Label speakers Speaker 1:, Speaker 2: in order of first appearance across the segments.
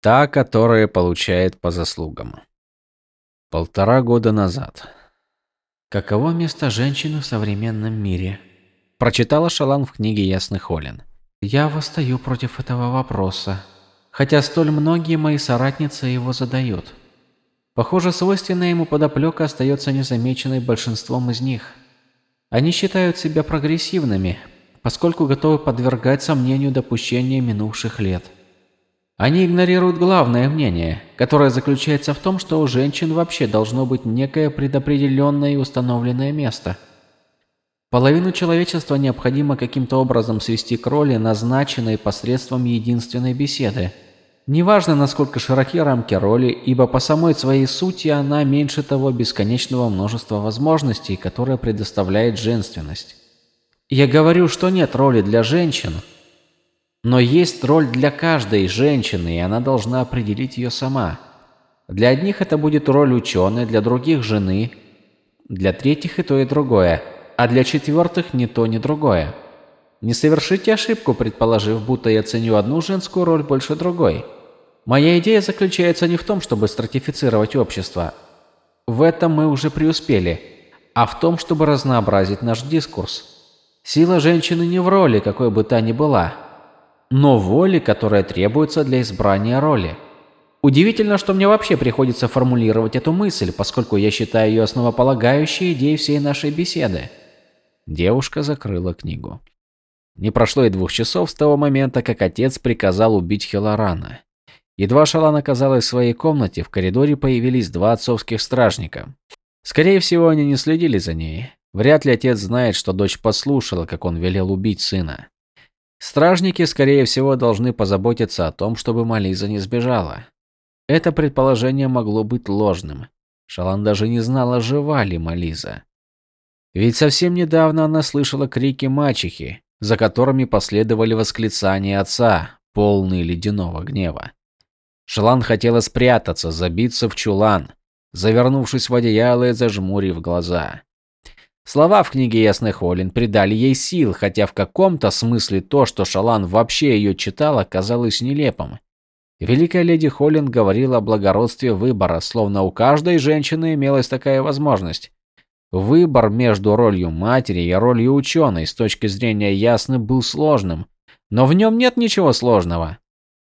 Speaker 1: Та, которая получает по заслугам. Полтора года назад.
Speaker 2: Каково место женщины в современном мире?
Speaker 1: Прочитала Шалан в книге Ясный Холин.
Speaker 2: Я восстаю против этого вопроса, хотя столь многие мои соратницы его задают. Похоже, свойственная ему подоплека остается незамеченной большинством из них. Они считают себя прогрессивными, поскольку готовы подвергать сомнению допущения минувших лет. Они игнорируют главное мнение, которое заключается в том, что у женщин вообще должно быть некое предопределенное и установленное место. Половину человечества необходимо каким-то образом свести к роли, назначенной посредством единственной беседы. Неважно, насколько широки рамки роли, ибо по самой своей сути она меньше того бесконечного множества возможностей, которое предоставляет женственность. Я говорю, что нет роли для женщин, но есть роль для каждой женщины, и она должна определить ее сама. Для одних это будет роль ученой, для других – жены, для третьих и то, и другое, а для четвертых ни то, ни другое. Не совершите ошибку, предположив, будто я ценю одну женскую роль больше другой. Моя идея заключается не в том, чтобы стратифицировать общество. В этом мы уже преуспели, а в том, чтобы разнообразить наш дискурс. Сила женщины не в роли, какой бы та ни была, но в воле, которая требуется для избрания роли. Удивительно, что мне вообще приходится формулировать эту мысль, поскольку я считаю ее основополагающей идеей всей нашей беседы.
Speaker 1: Девушка закрыла книгу. Не прошло и двух часов с того момента, как отец приказал убить Хилорана. Едва Шалан оказалась в своей комнате, в коридоре появились два отцовских стражника. Скорее всего, они не следили за ней. Вряд ли отец знает, что дочь послушала, как он велел убить сына. Стражники, скорее всего, должны позаботиться о том, чтобы Мализа не сбежала. Это предположение могло быть ложным. Шалан даже не знала, жива ли Мализа. Ведь совсем недавно она слышала крики мачехи, за которыми последовали восклицания отца, полные ледяного гнева. Шалан хотела спрятаться, забиться в чулан, завернувшись в одеяло и зажмурив глаза. Слова в книге Ясных Олин придали ей сил, хотя в каком-то смысле то, что Шалан вообще ее читала, казалось нелепым. Великая леди Холлин говорила о благородстве выбора, словно у каждой женщины имелась такая возможность. Выбор между ролью матери и ролью ученой с точки зрения Ясны был сложным, но в нем нет ничего сложного.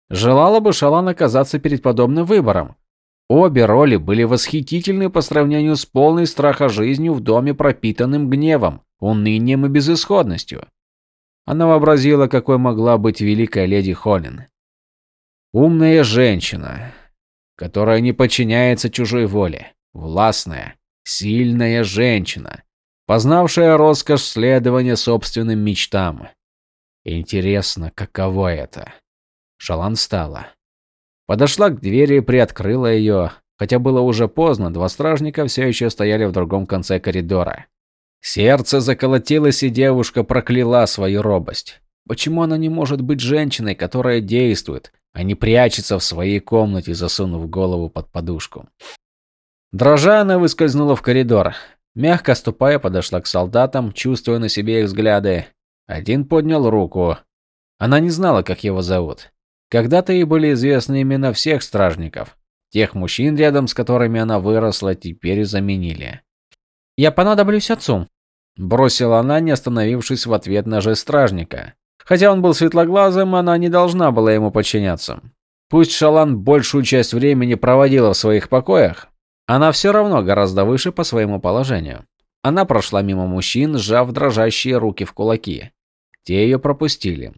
Speaker 1: Желала бы Шалан оказаться перед подобным выбором. Обе роли были восхитительны по сравнению с полной страха жизнью в доме, пропитанным гневом, унынием и безысходностью. Она вообразила, какой могла быть великая леди Холлин. Умная женщина, которая не подчиняется чужой воле, властная, сильная женщина, познавшая роскошь следования собственным мечтам. Интересно, каково это? Шалан встала. Подошла к двери приоткрыла ее. Хотя было уже поздно, два стражника все еще стояли в другом конце коридора. Сердце заколотилось, и девушка прокляла свою робость. Почему она не может быть женщиной, которая действует, а не прячется в своей комнате, засунув голову под подушку? Дрожа, она выскользнула в коридор. Мягко ступая, подошла к солдатам, чувствуя на себе их взгляды. Один поднял руку. Она не знала, как его зовут. Когда-то ей были известны имена всех стражников. Тех мужчин, рядом с которыми она выросла, теперь заменили.
Speaker 2: «Я понадоблюсь отцу», –
Speaker 1: бросила она, не остановившись в ответ на жест стражника. Хотя он был светлоглазым, она не должна была ему подчиняться. Пусть Шалан большую часть времени проводила в своих покоях, она все равно гораздо выше по своему положению. Она прошла мимо мужчин, сжав дрожащие руки в кулаки. Те ее пропустили.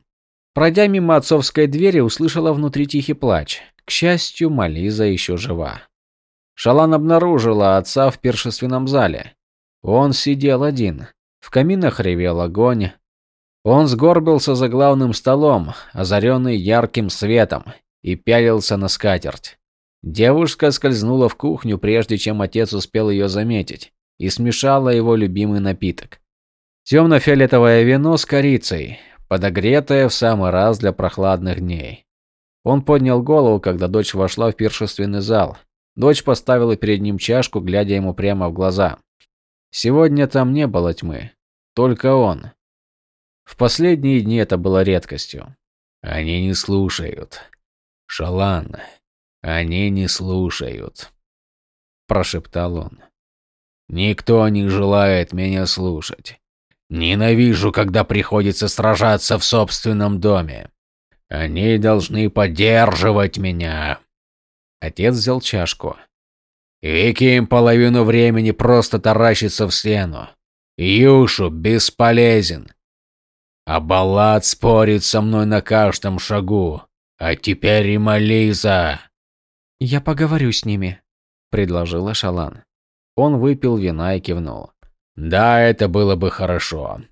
Speaker 1: Пройдя мимо отцовской двери, услышала внутри тихий плач. К счастью, Мализа еще жива. Шалан обнаружила отца в пиршественном зале. Он сидел один. В каминах ревел огонь. Он сгорбился за главным столом, озаренный ярким светом, и пялился на скатерть. Девушка скользнула в кухню, прежде чем отец успел ее заметить, и смешала его любимый напиток. Темно-фиолетовое вино с корицей, подогретая в самый раз для прохладных дней. Он поднял голову, когда дочь вошла в пиршественный зал. Дочь поставила перед ним чашку, глядя ему прямо в глаза. Сегодня там не было тьмы, только он. В последние дни это было редкостью.
Speaker 3: Они не слушают.
Speaker 1: «Шалан, они не слушают», – прошептал он. «Никто не желает меня слушать. Ненавижу, когда приходится сражаться в собственном доме. Они должны поддерживать меня». Отец взял чашку. Вики им половину времени просто таращится в стену. Юшу бесполезен. А Баллад спорит со мной на каждом шагу. А теперь и Мализа.
Speaker 2: «Я поговорю с ними», – предложила Шалан. Он выпил вина и кивнул.
Speaker 1: «Да, это было бы хорошо.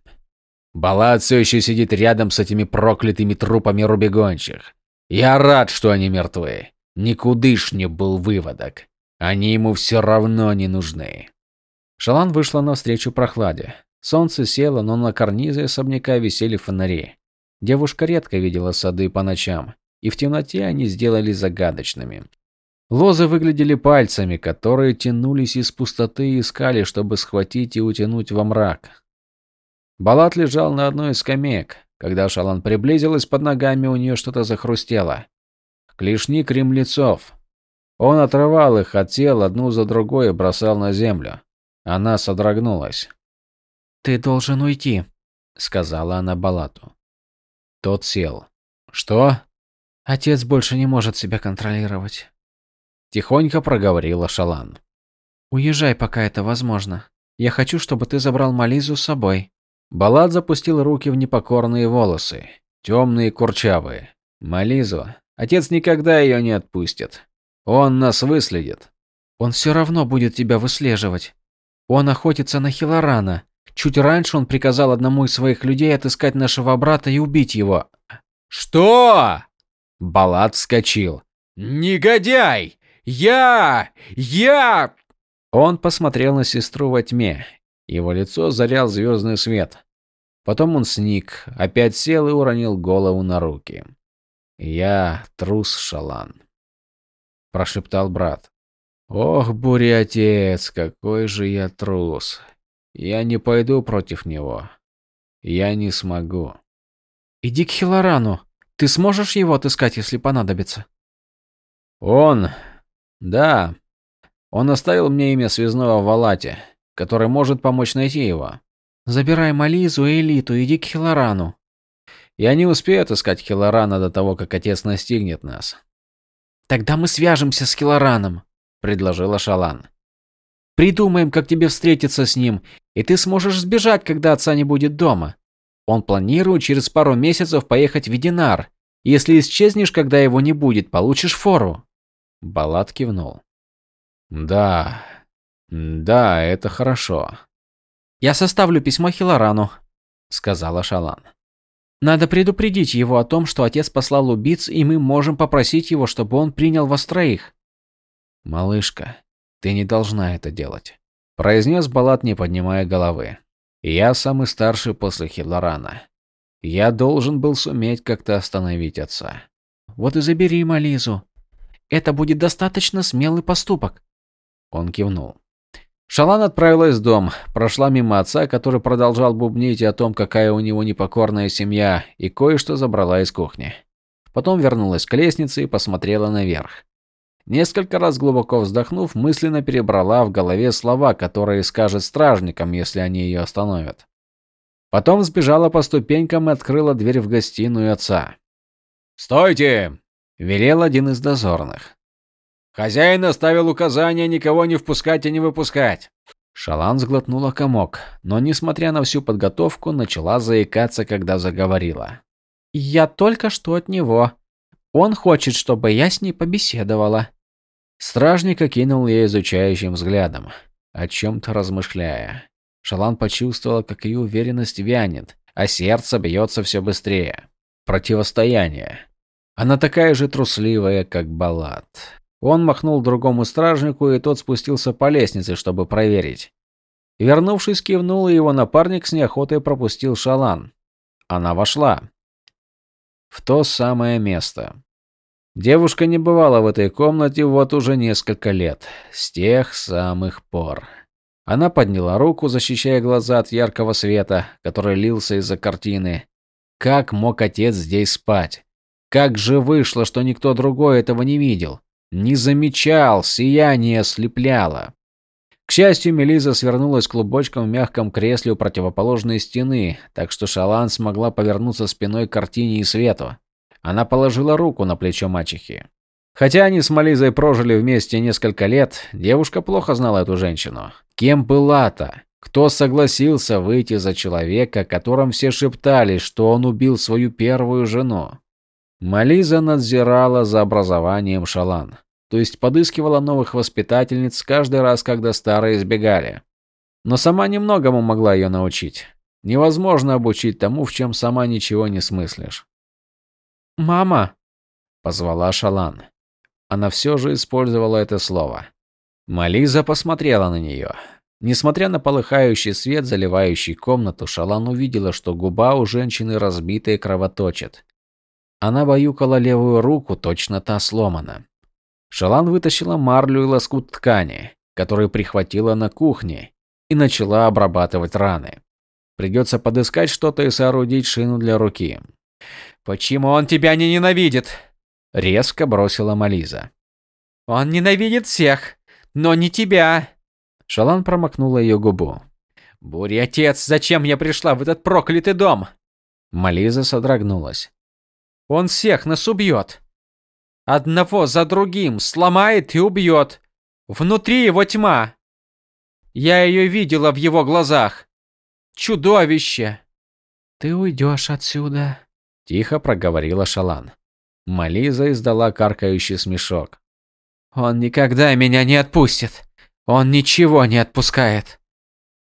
Speaker 1: Баллад все еще сидит рядом с этими проклятыми трупами рубегончих. Я рад, что они мертвы. Никудышне был выводок. Они ему все равно не нужны».
Speaker 2: Шалан вышла навстречу прохладе. Солнце село, но на карнизе особняка висели фонари. Девушка редко видела сады по ночам, и в темноте они сделались загадочными. Лозы выглядели пальцами, которые тянулись из пустоты и искали, чтобы схватить и утянуть во мрак. Балат лежал на одной из скамеек. Когда Шалан приблизилась, под ногами у нее что-то захрустело. Клешни кремлецов. Он отрывал их от тел одну за другой и бросал на землю. Она содрогнулась. «Ты должен уйти», — сказала она Балату. Тот сел. «Что?» «Отец больше не может себя контролировать», — тихонько проговорила Шалан. «Уезжай, пока это возможно. Я хочу, чтобы ты забрал Мализу с собой». Балат запустил руки в непокорные волосы, темные и курчавые. Мализу. Отец никогда ее не отпустит. Он нас выследит. Он все равно будет тебя выслеживать. Он охотится на Хилорана. Чуть раньше он приказал одному из своих людей отыскать нашего брата и убить его.
Speaker 1: Что? Балат вскочил. Негодяй! Я! Я!
Speaker 2: Он посмотрел на сестру во тьме. Его лицо зарял звездный свет. Потом он сник, опять сел и уронил голову на руки. «Я трус, Шалан», – прошептал брат. «Ох, буря отец, какой же я трус. Я не пойду против него. Я не смогу». «Иди к Хилорану. Ты сможешь его отыскать, если понадобится?» «Он... да. Он оставил мне имя связного в Алате который может помочь найти его. Забирай Мализу и Элиту, иди к Хилорану. Я не успею отыскать Хилорана до того, как отец настигнет нас. Тогда мы свяжемся с Хилораном, предложила Шалан. Придумаем, как тебе встретиться с ним, и ты сможешь сбежать, когда отца не будет дома. Он планирует через пару месяцев поехать в Вединар. Если исчезнешь, когда его не будет, получишь фору. Балат кивнул. Да, да, это хорошо. Я составлю письмо Хилорану, сказала Шалан. Надо предупредить его о том, что отец послал убийц, и мы можем попросить его, чтобы он принял вас троих. Малышка, ты не должна это делать, произнес Балат, не поднимая головы. Я самый старший после Хилорана. Я должен был суметь как-то остановить отца. Вот и забери Мализу. Это будет достаточно смелый поступок. Он кивнул. Шалан отправилась в дом, прошла мимо отца, который продолжал бубнить о том, какая у него непокорная семья, и кое-что забрала из кухни. Потом вернулась к лестнице и посмотрела наверх. Несколько раз глубоко вздохнув, мысленно перебрала в голове слова, которые скажет стражникам, если они ее остановят. Потом сбежала по ступенькам и открыла дверь в гостиную отца.
Speaker 1: «Стойте!»
Speaker 2: – велел один из дозорных.
Speaker 1: Хозяин оставил указание никого не впускать и не выпускать.
Speaker 2: Шалан сглотнула комок, но, несмотря на всю подготовку, начала заикаться, когда заговорила. «Я только что от него. Он хочет, чтобы я с ней побеседовала». Стражник окинул ее изучающим взглядом, о чем-то размышляя. Шалан почувствовала, как ее уверенность вянет, а сердце бьется все быстрее. Противостояние. Она такая же трусливая, как Балат. Он махнул другому стражнику, и тот спустился по лестнице, чтобы проверить. Вернувшись, кивнул, и его напарник с неохотой пропустил шалан. Она вошла. В то самое место. Девушка не бывала в этой комнате вот уже несколько лет, с тех самых пор. Она подняла руку, защищая глаза от яркого света, который лился из-за картины. Как мог отец здесь спать?
Speaker 1: Как же вышло, что никто другой этого не видел? Не замечал, сияние ослепляло. К счастью, Мелиза свернулась клубочком в мягком кресле у противоположной стены, так что Шалан смогла повернуться спиной к картине и свету. Она положила руку на плечо мачехи. Хотя они с Мализой прожили вместе несколько лет, девушка плохо знала эту женщину. Кем была-то? Кто согласился выйти за человека, о котором все шептали, что он убил свою первую жену? Мализа надзирала за образованием Шалан, то есть подыскивала новых воспитательниц каждый раз, когда старые избегали. Но сама немногому могла ее научить. Невозможно обучить тому, в чем сама ничего не смыслишь.
Speaker 2: «Мама!»
Speaker 1: – позвала Шалан. Она все же использовала это слово. Мализа посмотрела на нее. Несмотря на полыхающий свет, заливающий комнату, Шалан увидела, что губа у женщины разбита и кровоточит. Она баюкала левую руку, точно та сломана. Шалан вытащила марлю и лоскут ткани, который прихватила на кухне, и начала обрабатывать раны. Придется подыскать что-то и соорудить шину для руки.
Speaker 2: «Почему он тебя не ненавидит?»
Speaker 1: – резко бросила Мализа.
Speaker 2: «Он ненавидит всех, но не тебя!»
Speaker 1: Шалан промокнула ее губу.
Speaker 2: «Бури, отец, зачем я пришла в этот проклятый дом?»
Speaker 1: Мализа содрогнулась.
Speaker 2: «Он всех нас убьет. Одного за другим сломает и убьет. Внутри его тьма. Я ее видела в его глазах. Чудовище!»
Speaker 3: «Ты уйдешь отсюда», –
Speaker 1: тихо проговорила Шалан. Мализа издала каркающий смешок.
Speaker 2: «Он никогда меня не отпустит!» Он ничего не отпускает.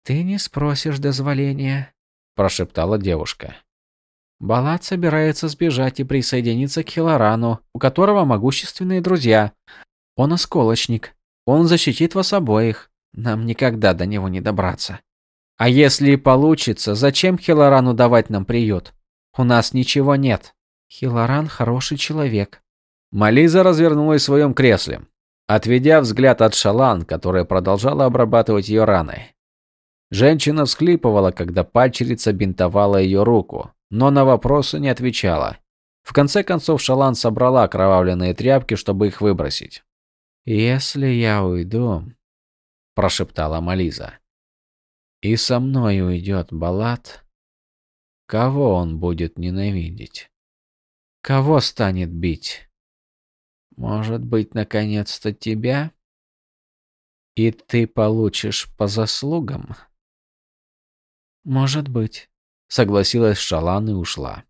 Speaker 3: Ты не спросишь дозволения,
Speaker 1: прошептала девушка.
Speaker 3: Балат собирается сбежать и присоединиться к Хилорану, у которого могущественные друзья. Он осколочник. Он защитит вас обоих. Нам никогда до него не добраться. А если и получится, зачем Хилорану давать нам приют? У нас ничего нет. Хилоран хороший человек.
Speaker 1: Мализа развернулась в своем кресле отведя взгляд от Шалан, которая продолжала обрабатывать ее раны. Женщина всхлипывала, когда падчерица бинтовала ее руку, но на вопросы не отвечала. В конце концов Шалан собрала окровавленные тряпки, чтобы их выбросить.
Speaker 3: «Если я уйду», – прошептала Мализа, – «и со мной уйдет Балат, кого он будет ненавидеть? Кого станет бить?» Может быть, наконец-то тебя? И ты получишь по заслугам?
Speaker 1: Может быть, согласилась Шалан и ушла.